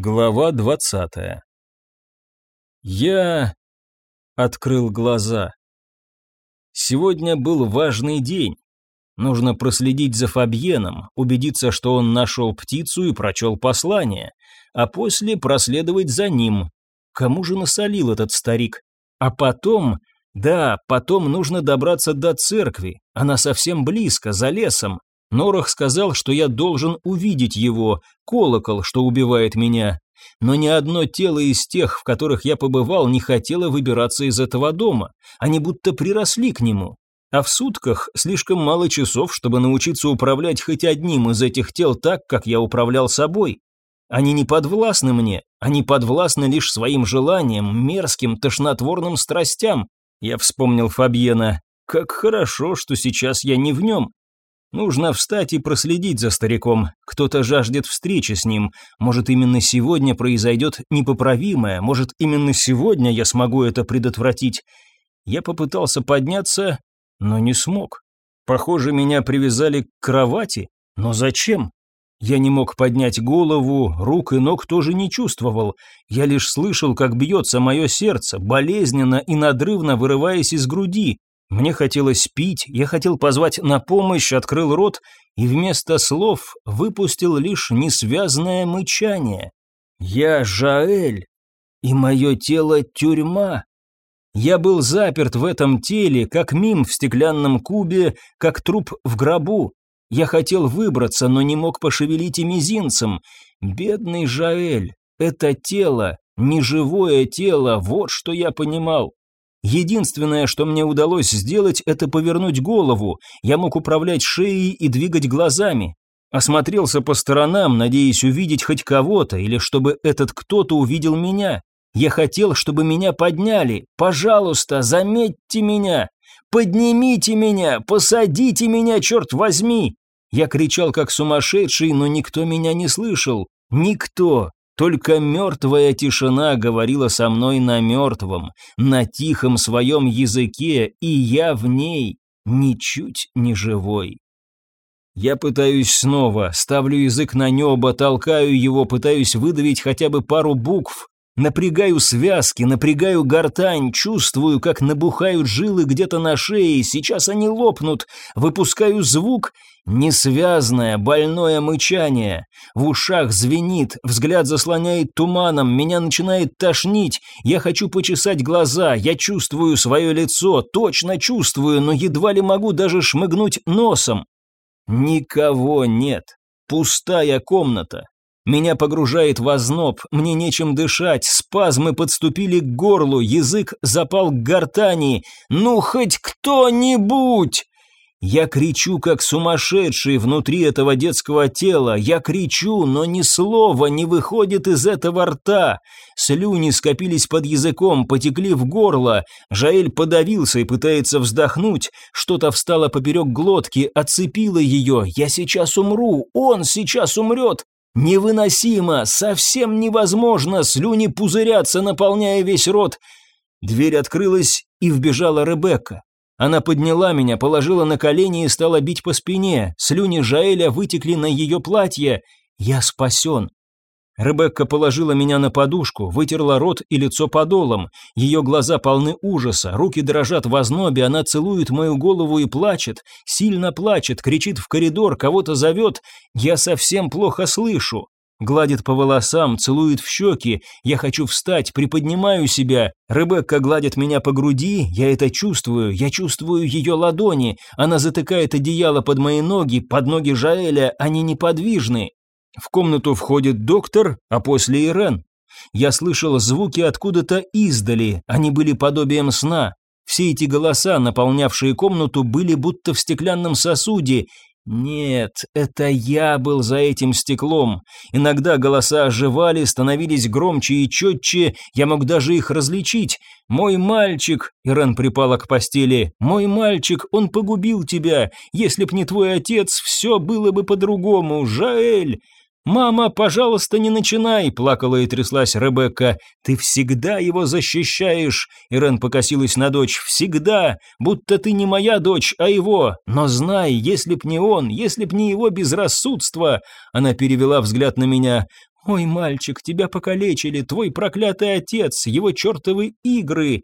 Глава двадцатая. Я открыл глаза. Сегодня был важный день. Нужно проследить за Фабьеном, убедиться, что он нашел птицу и прочел послание, а после проследовать за ним. Кому же насолил этот старик? А потом, да, потом нужно добраться до церкви, она совсем близко, за лесом. Норах сказал, что я должен увидеть его, колокол, что убивает меня. Но ни одно тело из тех, в которых я побывал, не хотело выбираться из этого дома. Они будто приросли к нему. А в сутках слишком мало часов, чтобы научиться управлять хоть одним из этих тел так, как я управлял собой. Они не подвластны мне, они подвластны лишь своим желаниям, мерзким, тошнотворным страстям. Я вспомнил Фабьена. Как хорошо, что сейчас я не в нем. Нужно встать и проследить за стариком. Кто-то жаждет встречи с ним. Может, именно сегодня произойдет непоправимое. Может, именно сегодня я смогу это предотвратить. Я попытался подняться, но не смог. Похоже, меня привязали к кровати. Но зачем? Я не мог поднять голову, рук и ног тоже не чувствовал. Я лишь слышал, как бьется мое сердце, болезненно и надрывно вырываясь из груди. Мне хотелось пить, я хотел позвать на помощь, открыл рот и вместо слов выпустил лишь несвязное мычание. Я Жаэль, и мое тело тюрьма. Я был заперт в этом теле, как мим в стеклянном кубе, как труп в гробу. Я хотел выбраться, но не мог пошевелить и мизинцем. Бедный Жаэль, это тело, неживое тело, вот что я понимал. Единственное, что мне удалось сделать, это повернуть голову. Я мог управлять шеей и двигать глазами. Осмотрелся по сторонам, надеясь увидеть хоть кого-то, или чтобы этот кто-то увидел меня. Я хотел, чтобы меня подняли. Пожалуйста, заметьте меня. Поднимите меня, посадите меня, черт возьми. Я кричал как сумасшедший, но никто меня не слышал. Никто. Только мертвая тишина говорила со мной на мертвом, на тихом своем языке, и я в ней ничуть не живой. Я пытаюсь снова, ставлю язык на небо, толкаю его, пытаюсь выдавить хотя бы пару букв, Напрягаю связки, напрягаю гортань, чувствую, как набухают жилы где-то на шее, сейчас они лопнут, выпускаю звук, несвязное, больное мычание. В ушах звенит, взгляд заслоняет туманом, меня начинает тошнить, я хочу почесать глаза, я чувствую свое лицо, точно чувствую, но едва ли могу даже шмыгнуть носом. Никого нет. Пустая комната. Меня погружает в озноб, мне нечем дышать, спазмы подступили к горлу, язык запал к гортани. «Ну, хоть кто-нибудь!» Я кричу, как сумасшедший внутри этого детского тела. Я кричу, но ни слова не выходит из этого рта. Слюни скопились под языком, потекли в горло. Жаэль подавился и пытается вздохнуть. Что-то встало поперек глотки, оцепило ее. Я сейчас умру, он сейчас умрет. Невыносимо, совсем невозможно, слюни пузырятся, наполняя весь рот. Дверь открылась, и вбежала Ребекка. Она подняла меня, положила на колени и стала бить по спине. Слюни Жаэля вытекли на ее платье. Я спасен. Ребекка положила меня на подушку, вытерла рот и лицо подолом. Ее глаза полны ужаса, руки дрожат в ознобе, она целует мою голову и плачет, сильно плачет, кричит в коридор, кого-то зовет. Я совсем плохо слышу. Гладит по волосам, целует в щеки. Я хочу встать, приподнимаю себя. Ребекка гладит меня по груди, я это чувствую, я чувствую ее ладони. Она затыкает одеяло под мои ноги, под ноги Жаэля, они неподвижны. В комнату входит доктор, а после Ирен. Я слышал звуки откуда-то издали, они были подобием сна. Все эти голоса, наполнявшие комнату, были будто в стеклянном сосуде. Нет, это я был за этим стеклом. Иногда голоса оживали, становились громче и четче, я мог даже их различить. «Мой мальчик», — Ирен припала к постели, — «мой мальчик, он погубил тебя. Если б не твой отец, все было бы по-другому. Жаэль!» «Мама, пожалуйста, не начинай!» – плакала и тряслась Ребекка. «Ты всегда его защищаешь!» Ирен покосилась на дочь. «Всегда! Будто ты не моя дочь, а его! Но знай, если б не он, если б не его безрассудство!» Она перевела взгляд на меня. «Ой, мальчик, тебя покалечили, твой проклятый отец, его чертовы игры!»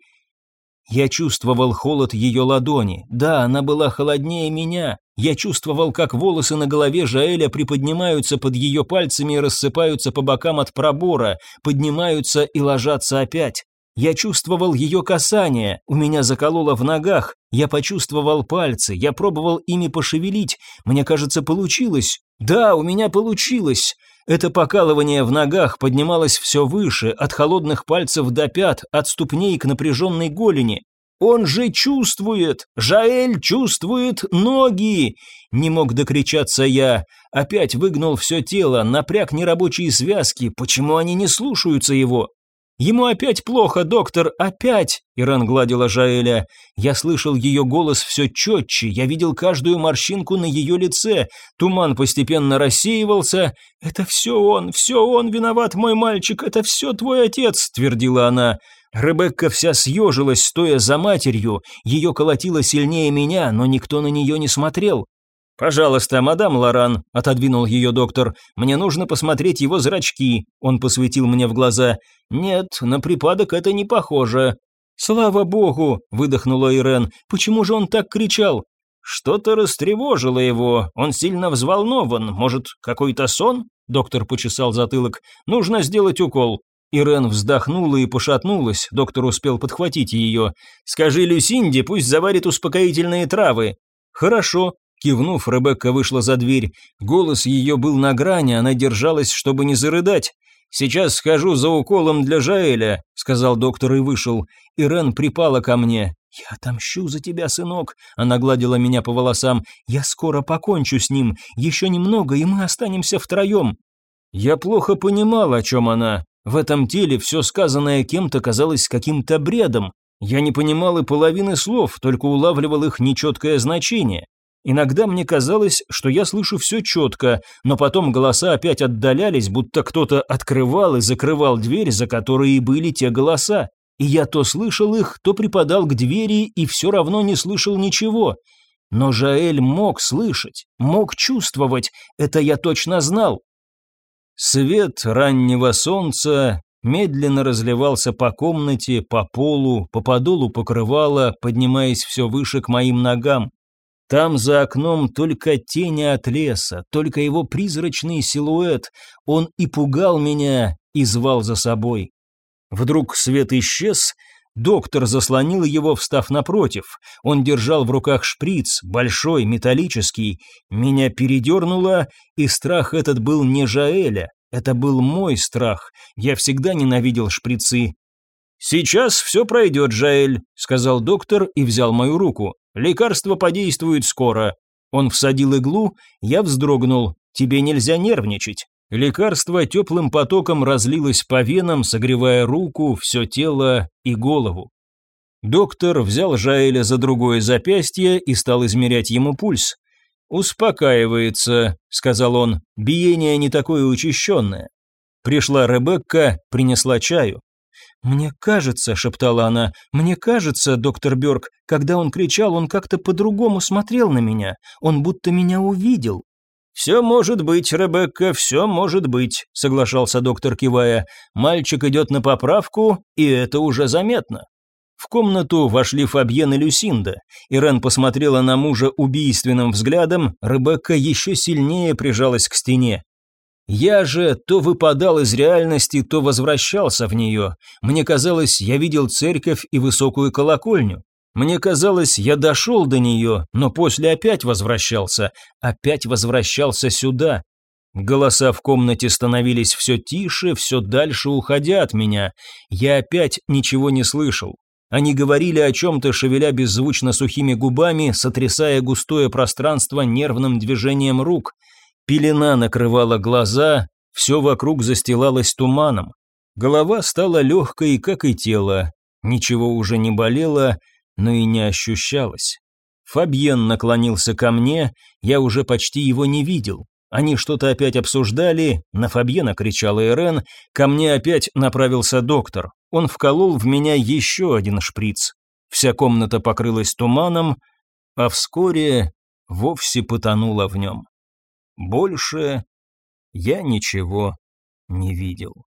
Я чувствовал холод ее ладони. Да, она была холоднее меня. Я чувствовал, как волосы на голове Жаэля приподнимаются под ее пальцами и рассыпаются по бокам от пробора, поднимаются и ложатся опять. Я чувствовал ее касание, у меня закололо в ногах, я почувствовал пальцы, я пробовал ими пошевелить, мне кажется, получилось. Да, у меня получилось. Это покалывание в ногах поднималось все выше, от холодных пальцев до пят, от ступней к напряженной голени. Он же чувствует! Жаэль чувствует ноги! Не мог докричаться я. Опять выгнул все тело, напряг нерабочие связки. Почему они не слушаются его? «Ему опять плохо, доктор, опять!» Иран гладила Жаэля. Я слышал ее голос все четче, я видел каждую морщинку на ее лице. Туман постепенно рассеивался. «Это все он, все он виноват, мой мальчик, это все твой отец», — твердила она. Ребекка вся съежилась, стоя за матерью. Ее колотило сильнее меня, но никто на нее не смотрел. «Пожалуйста, мадам Лоран», – отодвинул ее доктор, – «мне нужно посмотреть его зрачки», – он посветил мне в глаза. «Нет, на припадок это не похоже». «Слава богу!» – выдохнула Ирен. «Почему же он так кричал?» «Что-то растревожило его, он сильно взволнован, может, какой-то сон?» Доктор почесал затылок. «Нужно сделать укол». Ирен вздохнула и пошатнулась, доктор успел подхватить ее. «Скажи Люсинде, пусть заварит успокоительные травы». «Хорошо», Кивнув, Ребекка вышла за дверь. Голос ее был на грани, она держалась, чтобы не зарыдать. «Сейчас схожу за уколом для Жаэля», — сказал доктор и вышел. Ирен припала ко мне. «Я отомщу за тебя, сынок», — она гладила меня по волосам. «Я скоро покончу с ним. Еще немного, и мы останемся втроем». Я плохо понимал, о чем она. В этом теле все сказанное кем-то казалось каким-то бредом. Я не понимал и половины слов, только улавливал их нечеткое значение. Иногда мне казалось, что я слышу все четко, но потом голоса опять отдалялись, будто кто-то открывал и закрывал дверь, за которой и были те голоса. И я то слышал их, то припадал к двери и все равно не слышал ничего. Но Жаэль мог слышать, мог чувствовать, это я точно знал. Свет раннего солнца медленно разливался по комнате, по полу, по подолу покрывала, поднимаясь все выше к моим ногам. Там за окном только тени от леса, только его призрачный силуэт. Он и пугал меня, и звал за собой. Вдруг свет исчез, доктор заслонил его, встав напротив. Он держал в руках шприц, большой, металлический. Меня передернуло, и страх этот был не Жаэля. Это был мой страх. Я всегда ненавидел шприцы. «Сейчас все пройдет, Жаэль», — сказал доктор и взял мою руку. Лекарство подействует скоро. Он всадил иглу, я вздрогнул. Тебе нельзя нервничать. Лекарство теплым потоком разлилось по венам, согревая руку, все тело и голову. Доктор взял Жаэля за другое запястье и стал измерять ему пульс. «Успокаивается», — сказал он, — «биение не такое учащенное». Пришла Ребекка, принесла чаю. «Мне кажется», — шептала она, — «мне кажется, доктор Бёрк, когда он кричал, он как-то по-другому смотрел на меня, он будто меня увидел». «Все может быть, Ребекка, все может быть», — соглашался доктор, кивая. «Мальчик идет на поправку, и это уже заметно». В комнату вошли Фабьен и Люсинда. Ирен посмотрела на мужа убийственным взглядом, Ребекка еще сильнее прижалась к стене. Я же то выпадал из реальности, то возвращался в нее. Мне казалось, я видел церковь и высокую колокольню. Мне казалось, я дошел до нее, но после опять возвращался, опять возвращался сюда. Голоса в комнате становились все тише, все дальше уходя от меня. Я опять ничего не слышал. Они говорили о чем-то, шевеля беззвучно сухими губами, сотрясая густое пространство нервным движением рук – Пелена накрывала глаза, все вокруг застилалось туманом. Голова стала легкой, как и тело. Ничего уже не болело, но и не ощущалось. Фабьен наклонился ко мне, я уже почти его не видел. Они что-то опять обсуждали, на Фабьена кричала Ирен, ко мне опять направился доктор. Он вколол в меня еще один шприц. Вся комната покрылась туманом, а вскоре вовсе потонула в нем. Больше я ничего не видел.